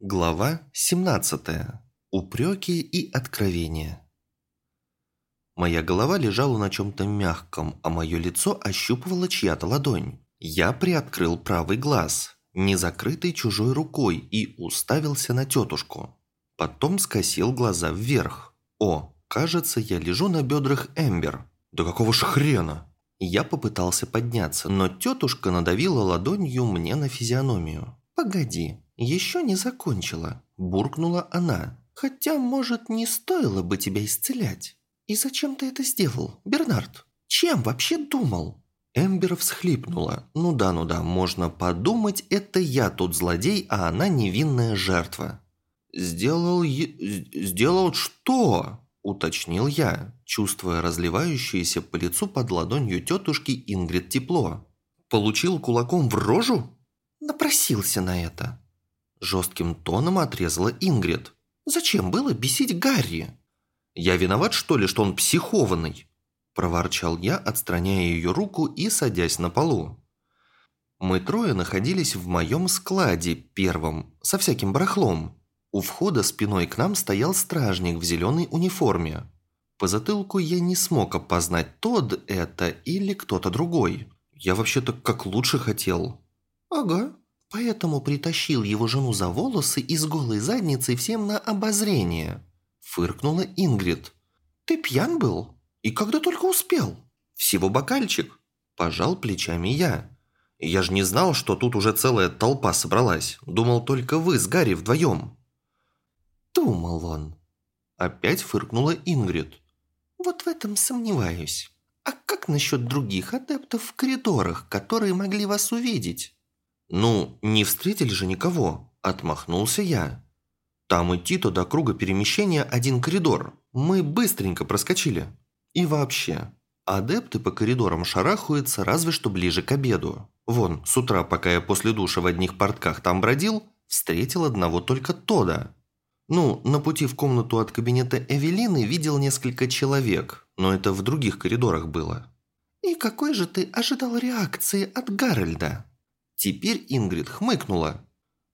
Глава 17. Упреки и откровения. Моя голова лежала на чем-то мягком, а мое лицо ощупывала чья-то ладонь. Я приоткрыл правый глаз, не закрытый чужой рукой, и уставился на тетушку. Потом скосил глаза вверх. О, кажется, я лежу на бедрах Эмбер. Да какого ж хрена? Я попытался подняться, но тетушка надавила ладонью мне на физиономию. «Погоди, еще не закончила», – буркнула она. «Хотя, может, не стоило бы тебя исцелять. И зачем ты это сделал, Бернард? Чем вообще думал?» Эмбер всхлипнула. «Ну да, ну да, можно подумать, это я тут злодей, а она невинная жертва». «Сделал... сделал что?» – уточнил я, чувствуя разливающееся по лицу под ладонью тетушки Ингрид тепло. «Получил кулаком в рожу?» «Напросился на это», Жестким тоном отрезала Ингрид. «Зачем было бесить Гарри?» «Я виноват, что ли, что он психованный?» Проворчал я, отстраняя ее руку и садясь на полу. Мы трое находились в моем складе, первом, со всяким барахлом. У входа спиной к нам стоял стражник в зеленой униформе. По затылку я не смог опознать, тот это или кто-то другой. Я вообще-то как лучше хотел. «Ага», Поэтому притащил его жену за волосы и с голой задницей всем на обозрение. Фыркнула Ингрид. «Ты пьян был? И когда только успел?» «Всего бокальчик?» Пожал плечами я. «Я же не знал, что тут уже целая толпа собралась. Думал, только вы с Гарри вдвоем». «Думал он». Опять фыркнула Ингрид. «Вот в этом сомневаюсь. А как насчет других адептов в коридорах, которые могли вас увидеть?» «Ну, не встретили же никого», – отмахнулся я. «Там идти-то до круга перемещения один коридор. Мы быстренько проскочили. И вообще, адепты по коридорам шарахаются разве что ближе к обеду. Вон, с утра, пока я после душа в одних портках там бродил, встретил одного только Тода. Ну, на пути в комнату от кабинета Эвелины видел несколько человек, но это в других коридорах было». «И какой же ты ожидал реакции от Гарольда?» Теперь Ингрид хмыкнула.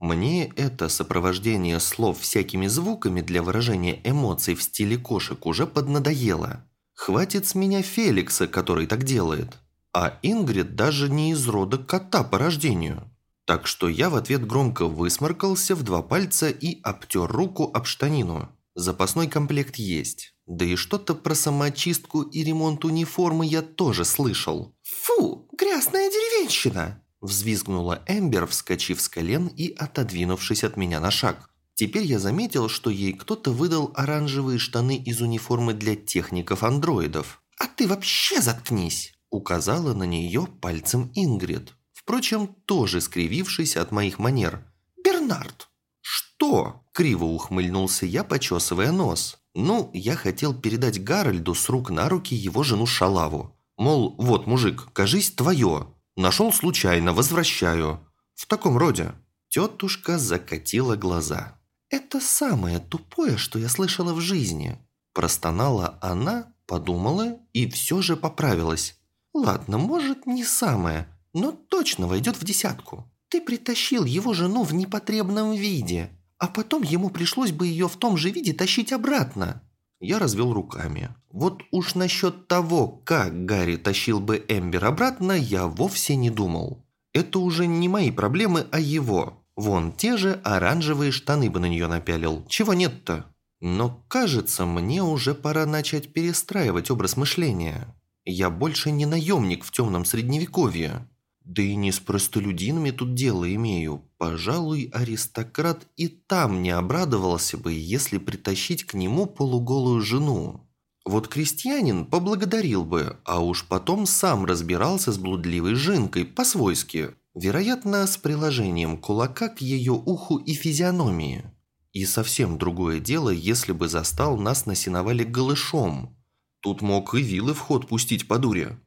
Мне это сопровождение слов всякими звуками для выражения эмоций в стиле кошек уже поднадоело. Хватит с меня Феликса, который так делает. А Ингрид даже не из рода кота по рождению. Так что я в ответ громко высморкался в два пальца и обтер руку об штанину. Запасной комплект есть. Да и что-то про самоочистку и ремонт униформы я тоже слышал. «Фу, грязная деревенщина!» Взвизгнула Эмбер, вскочив с колен и отодвинувшись от меня на шаг. Теперь я заметил, что ей кто-то выдал оранжевые штаны из униформы для техников-андроидов. «А ты вообще заткнись!» Указала на нее пальцем Ингрид. Впрочем, тоже скривившись от моих манер. «Бернард!» «Что?» – криво ухмыльнулся я, почесывая нос. «Ну, я хотел передать Гарольду с рук на руки его жену Шалаву. Мол, вот, мужик, кажись, твое. Нашел случайно, возвращаю. В таком роде». Тетушка закатила глаза. «Это самое тупое, что я слышала в жизни». Простонала она, подумала и все же поправилась. «Ладно, может, не самое, но точно войдет в десятку. Ты притащил его жену в непотребном виде, а потом ему пришлось бы ее в том же виде тащить обратно. Я развел руками. Вот уж насчет того, как Гарри тащил бы Эмбер обратно, я вовсе не думал. Это уже не мои проблемы, а его. Вон, те же оранжевые штаны бы на нее напялил. Чего нет-то? Но кажется, мне уже пора начать перестраивать образ мышления. Я больше не наемник в темном средневековье. Да и не с простолюдинами тут дело имею. Пожалуй, аристократ и там не обрадовался бы, если притащить к нему полуголую жену. Вот крестьянин поблагодарил бы, а уж потом сам разбирался с блудливой жинкой по-свойски, вероятно, с приложением кулака к ее уху и физиономии. И совсем другое дело, если бы застал нас на сеновале голышом. Тут мог и вилы в ход пустить по дуре.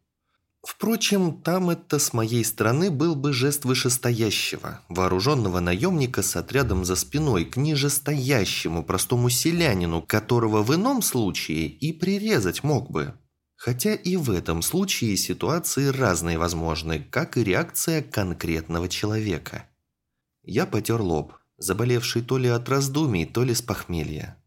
Впрочем, там это с моей стороны был бы жест вышестоящего, вооруженного наемника с отрядом за спиной к нижестоящему простому селянину, которого в ином случае и прирезать мог бы. Хотя и в этом случае ситуации разные возможны, как и реакция конкретного человека. Я потер лоб. заболевший то ли от раздумий, то ли с похмелья.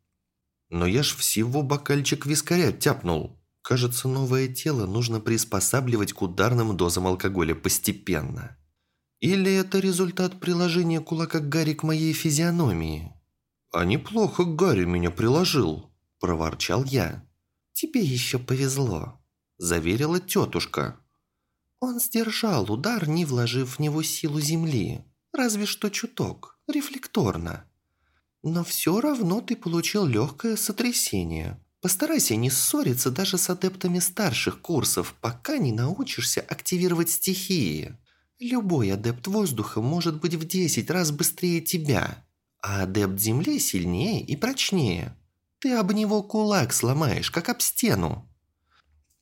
Но я ж всего бокальчик вискаря тяпнул. Кажется, новое тело нужно приспосабливать к ударным дозам алкоголя постепенно. Или это результат приложения кулака Гарри к моей физиономии? А неплохо Гарри меня приложил, проворчал я. Тебе еще повезло, заверила тетушка. Он сдержал удар, не вложив в него силу земли, разве что чуток, рефлекторно. Но все равно ты получил легкое сотрясение. Постарайся не ссориться даже с адептами старших курсов, пока не научишься активировать стихии. Любой адепт воздуха может быть в 10 раз быстрее тебя, а адепт земли сильнее и прочнее. Ты об него кулак сломаешь, как об стену.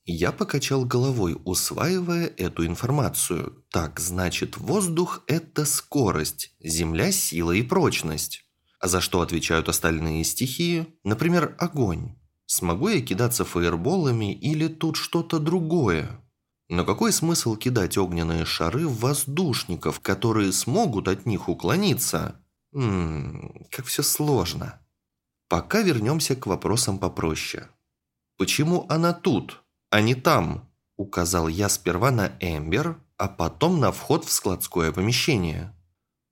Я покачал головой, усваивая эту информацию. Так, значит, воздух – это скорость, земля – сила и прочность. А за что отвечают остальные стихии? Например, огонь. Смогу я кидаться фаерболами или тут что-то другое? Но какой смысл кидать огненные шары в воздушников, которые смогут от них уклониться? Ммм, как все сложно. Пока вернемся к вопросам попроще. «Почему она тут, а не там?» Указал я сперва на Эмбер, а потом на вход в складское помещение.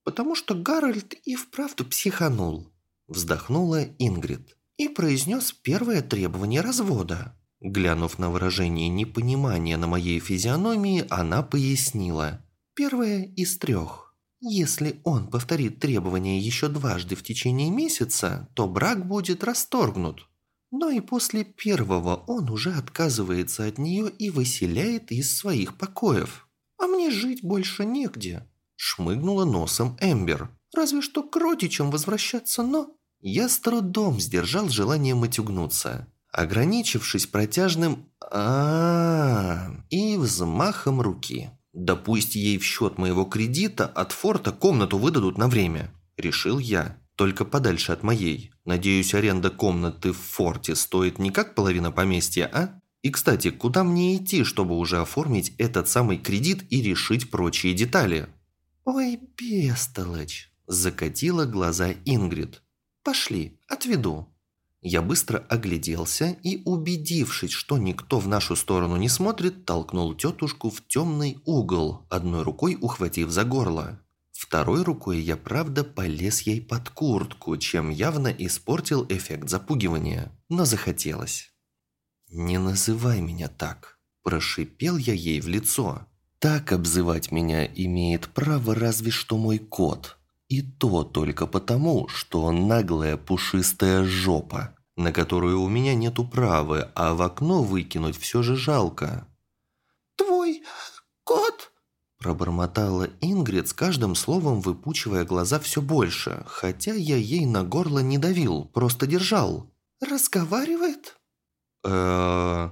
«Потому что Гарольд и вправду психанул», вздохнула Ингрид и произнес первое требование развода. Глянув на выражение непонимания на моей физиономии, она пояснила. Первое из трех. Если он повторит требование еще дважды в течение месяца, то брак будет расторгнут. Но и после первого он уже отказывается от нее и выселяет из своих покоев. А мне жить больше негде. Шмыгнула носом Эмбер. Разве что к родичам возвращаться, но... Я с трудом сдержал желание матюгнуться ограничившись протяжным а, и взмахом руки. «Да пусть ей в счет моего кредита от форта комнату выдадут на время», – решил я. «Только подальше от моей. Надеюсь, аренда комнаты в форте стоит не как половина поместья, а? И, кстати, куда мне идти, чтобы уже оформить этот самый кредит и решить прочие детали?» «Ой, бестолочь!» – закатила глаза Ингрид. «Пошли, отведу». Я быстро огляделся и, убедившись, что никто в нашу сторону не смотрит, толкнул тетушку в темный угол, одной рукой ухватив за горло. Второй рукой я, правда, полез ей под куртку, чем явно испортил эффект запугивания, но захотелось. «Не называй меня так», – прошипел я ей в лицо. «Так обзывать меня имеет право разве что мой кот». И то только потому, что наглая пушистая жопа, на которую у меня нету права, а в окно выкинуть все же жалко. «Твой кот?» Пробормотала Ингрид с каждым словом, выпучивая глаза все больше, хотя я ей на горло не давил, просто держал. «Разговаривает?» э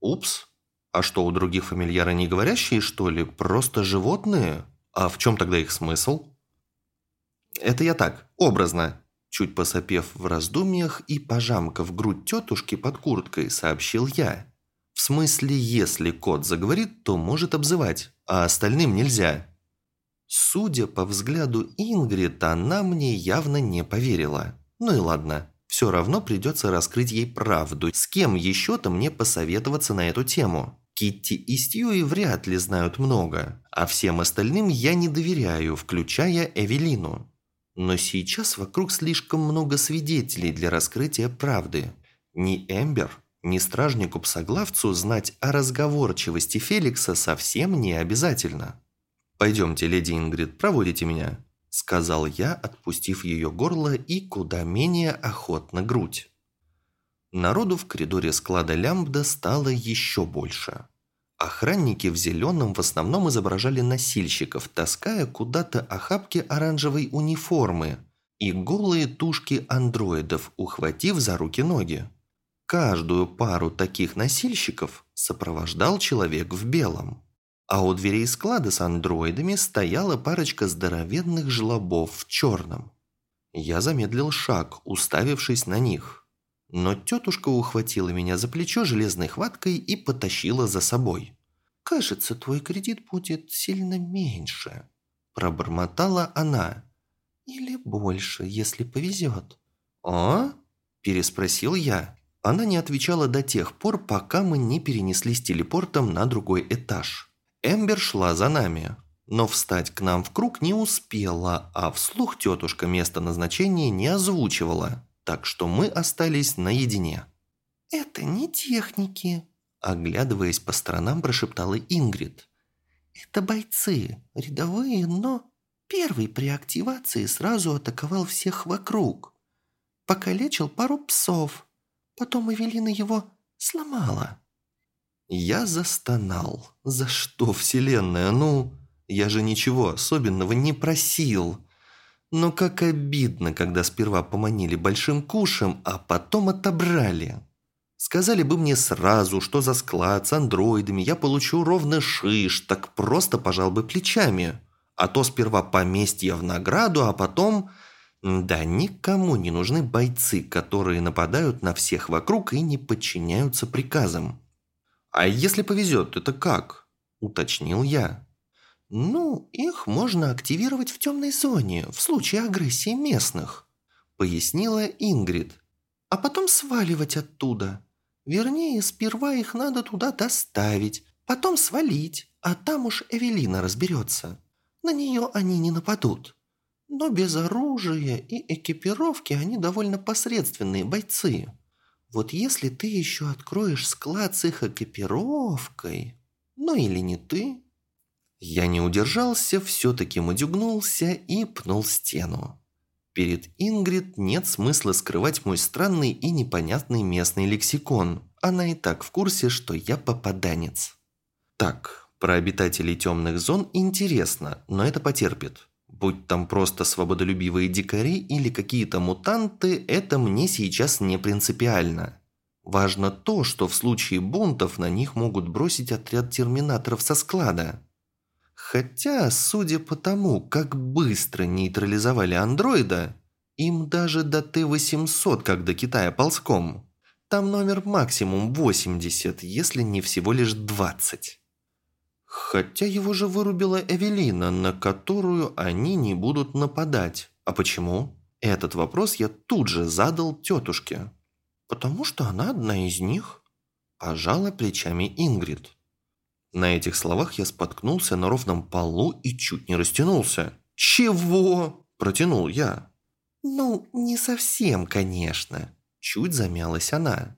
Упс. А что, у других фамильяры не говорящие, что ли? Просто животные? А в чем тогда их смысл?» Это я так, образно. Чуть посопев в раздумьях и пожамкав грудь тетушки под курткой, сообщил я. В смысле, если кот заговорит, то может обзывать, а остальным нельзя. Судя по взгляду Ингрид, она мне явно не поверила. Ну и ладно, все равно придется раскрыть ей правду. С кем еще-то мне посоветоваться на эту тему? Китти и Стьюи вряд ли знают много, а всем остальным я не доверяю, включая Эвелину. Но сейчас вокруг слишком много свидетелей для раскрытия правды. Ни Эмбер, ни стражнику-псоглавцу знать о разговорчивости Феликса совсем не обязательно. «Пойдемте, леди Ингрид, проводите меня», – сказал я, отпустив ее горло и куда менее охотно грудь. Народу в коридоре склада Лямбда стало еще больше. Охранники в зеленом в основном изображали носильщиков, таская куда-то охапки оранжевой униформы и голые тушки андроидов, ухватив за руки-ноги. Каждую пару таких носильщиков сопровождал человек в белом. А у дверей склада с андроидами стояла парочка здоровенных жлобов в черном. Я замедлил шаг, уставившись на них. Но тетушка ухватила меня за плечо железной хваткой и потащила за собой. «Кажется, твой кредит будет сильно меньше», – пробормотала она. Или больше, если повезет». «А?» – переспросил я. Она не отвечала до тех пор, пока мы не перенеслись телепортом на другой этаж. Эмбер шла за нами, но встать к нам в круг не успела, а вслух тетушка место назначения не озвучивала, так что мы остались наедине. «Это не техники», – оглядываясь по сторонам, прошептала Ингрид. «Это бойцы, рядовые, но...» Первый при активации сразу атаковал всех вокруг. Покалечил пару псов. Потом Эвелина его сломала. Я застонал. За что, вселенная? Ну, я же ничего особенного не просил. Но как обидно, когда сперва поманили большим кушем, а потом отобрали. Сказали бы мне сразу, что за склад с андроидами я получу ровно шиш, так просто пожал бы плечами. А то сперва поместье в награду, а потом... Да, никому не нужны бойцы, которые нападают на всех вокруг и не подчиняются приказам. «А если повезет, это как?» – уточнил я. «Ну, их можно активировать в темной зоне, в случае агрессии местных», – пояснила Ингрид. «А потом сваливать оттуда. Вернее, сперва их надо туда доставить, потом свалить, а там уж Эвелина разберется». На нее они не нападут. Но без оружия и экипировки они довольно посредственные бойцы. Вот если ты еще откроешь склад с их экипировкой... Ну или не ты... Я не удержался, все-таки мудюгнулся и пнул стену. Перед Ингрид нет смысла скрывать мой странный и непонятный местный лексикон. Она и так в курсе, что я попаданец. Так, про обитателей темных зон интересно, но это потерпит. Будь там просто свободолюбивые дикари или какие-то мутанты, это мне сейчас не принципиально. Важно то, что в случае бунтов на них могут бросить отряд терминаторов со склада. Хотя, судя по тому, как быстро нейтрализовали андроида, им даже до Т-800, как до Китая ползком. Там номер максимум 80, если не всего лишь 20. Хотя его же вырубила Эвелина, на которую они не будут нападать. А почему? Этот вопрос я тут же задал тетушке. «Потому что она одна из них», – пожала плечами Ингрид. На этих словах я споткнулся на ровном полу и чуть не растянулся. «Чего?» – протянул я. «Ну, не совсем, конечно», – чуть замялась она.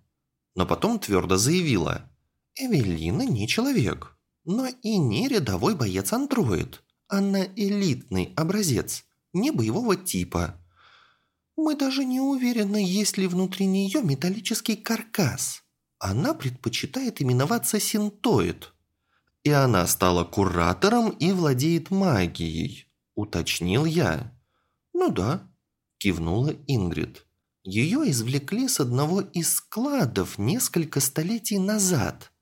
Но потом твердо заявила. «Эвелина не человек но и не рядовой боец-андроид. Она элитный образец, не боевого типа. Мы даже не уверены, есть ли внутри нее металлический каркас. Она предпочитает именоваться синтоид. И она стала куратором и владеет магией, уточнил я. Ну да, кивнула Ингрид. Ее извлекли с одного из складов несколько столетий назад.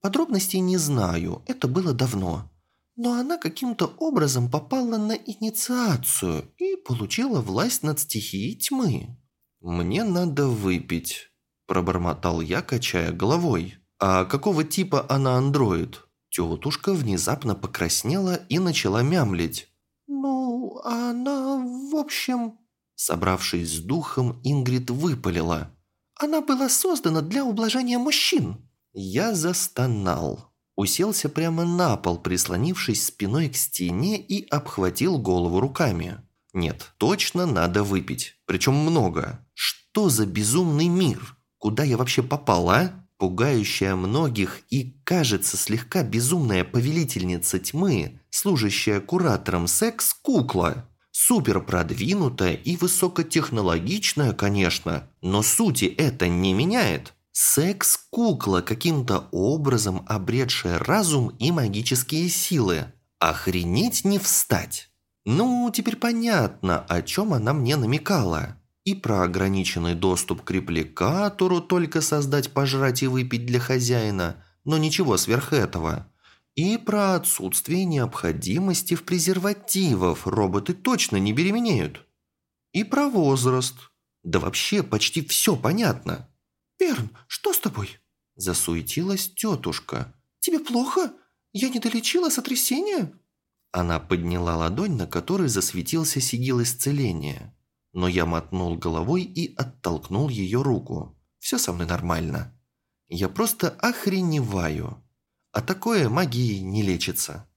Подробностей не знаю, это было давно. Но она каким-то образом попала на инициацию и получила власть над стихией тьмы. «Мне надо выпить», – пробормотал я, качая головой. «А какого типа она андроид?» Тетушка внезапно покраснела и начала мямлить. «Ну, она, в общем...» Собравшись с духом, Ингрид выпалила. «Она была создана для ублажения мужчин». Я застонал. Уселся прямо на пол, прислонившись спиной к стене и обхватил голову руками. Нет, точно надо выпить. Причем много. Что за безумный мир? Куда я вообще попал, а? Пугающая многих и, кажется, слегка безумная повелительница тьмы, служащая куратором секс-кукла. Супер продвинутая и высокотехнологичная, конечно, но сути это не меняет. Секс-кукла, каким-то образом обретшая разум и магические силы. Охренеть не встать. Ну, теперь понятно, о чем она мне намекала. И про ограниченный доступ к репликатору только создать, пожрать и выпить для хозяина, но ничего сверх этого. И про отсутствие необходимости в презервативах роботы точно не беременеют. И про возраст. Да вообще почти все понятно. «Перн, что с тобой?» Засуетилась тетушка. «Тебе плохо? Я не долечила сотрясение?» Она подняла ладонь, на которой засветился сигил исцеления. Но я мотнул головой и оттолкнул ее руку. Все со мной нормально. Я просто охреневаю. А такое магией не лечится.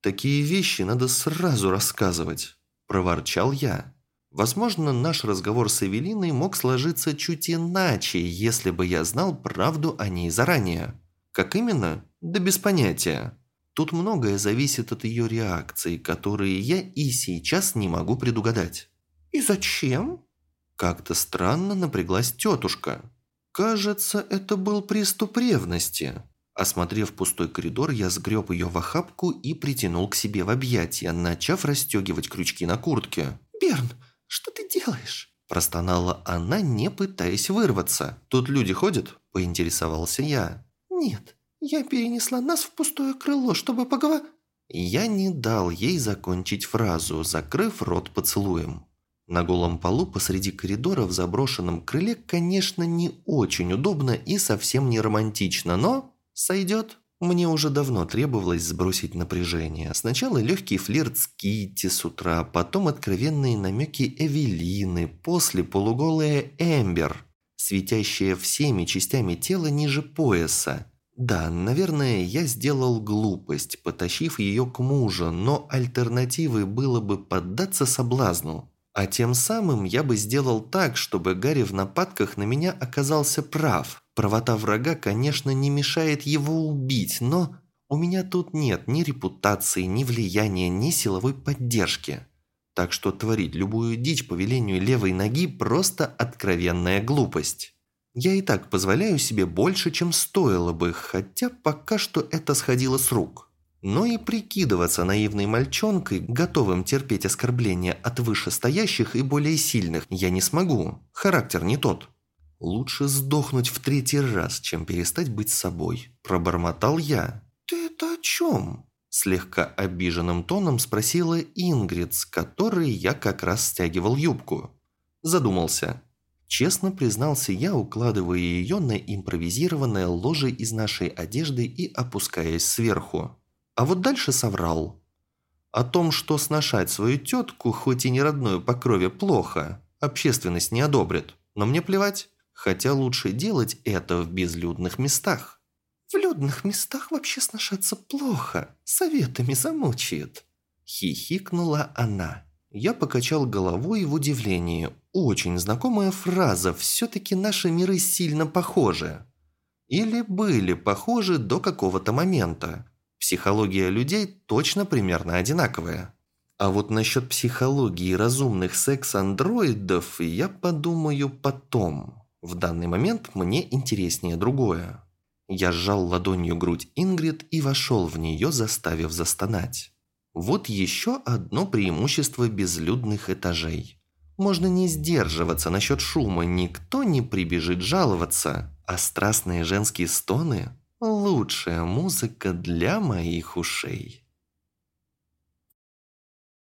Такие вещи надо сразу рассказывать, проворчал я. Возможно, наш разговор с Эвелиной мог сложиться чуть иначе, если бы я знал правду о ней заранее. Как именно? Да без понятия. Тут многое зависит от ее реакции, которые я и сейчас не могу предугадать. «И зачем?» Как-то странно напряглась тетушка. Кажется, это был приступ ревности. Осмотрев пустой коридор, я сгреб ее в охапку и притянул к себе в объятия, начав расстегивать крючки на куртке. «Берн, что ты делаешь?» Простонала она, не пытаясь вырваться. «Тут люди ходят?» – поинтересовался я. «Нет, я перенесла нас в пустое крыло, чтобы поговорить...» Я не дал ей закончить фразу, закрыв рот поцелуем. На голом полу посреди коридора в заброшенном крыле, конечно, не очень удобно и совсем не романтично, но сойдет. Мне уже давно требовалось сбросить напряжение. Сначала легкий флирт с Китти с утра, потом откровенные намеки Эвелины, после полуголая Эмбер, светящая всеми частями тела ниже пояса. Да, наверное, я сделал глупость, потащив ее к мужу, но альтернативой было бы поддаться соблазну. А тем самым я бы сделал так, чтобы Гарри в нападках на меня оказался прав. Правота врага, конечно, не мешает его убить, но у меня тут нет ни репутации, ни влияния, ни силовой поддержки. Так что творить любую дичь по велению левой ноги – просто откровенная глупость. Я и так позволяю себе больше, чем стоило бы, хотя пока что это сходило с рук. Но и прикидываться наивной мальчонкой, готовым терпеть оскорбления от вышестоящих и более сильных, я не смогу. Характер не тот. Лучше сдохнуть в третий раз, чем перестать быть собой. Пробормотал я. «Ты это о чем?» Слегка обиженным тоном спросила Ингрид, с которой я как раз стягивал юбку. Задумался. Честно признался я, укладывая ее на импровизированное ложе из нашей одежды и опускаясь сверху. А вот дальше соврал. О том, что сношать свою тетку, хоть и не родную по крови, плохо, общественность не одобрит. Но мне плевать, хотя лучше делать это в безлюдных местах. В людных местах вообще сношаться плохо, советами замучает. Хихикнула она. Я покачал головой в удивлении. Очень знакомая фраза, все-таки наши миры сильно похожи. Или были похожи до какого-то момента. Психология людей точно примерно одинаковая. А вот насчет психологии разумных секс-андроидов я подумаю потом. В данный момент мне интереснее другое. Я сжал ладонью грудь Ингрид и вошел в нее, заставив застонать. Вот еще одно преимущество безлюдных этажей. Можно не сдерживаться насчет шума, никто не прибежит жаловаться, а страстные женские стоны Лучшая музыка для моих ушей.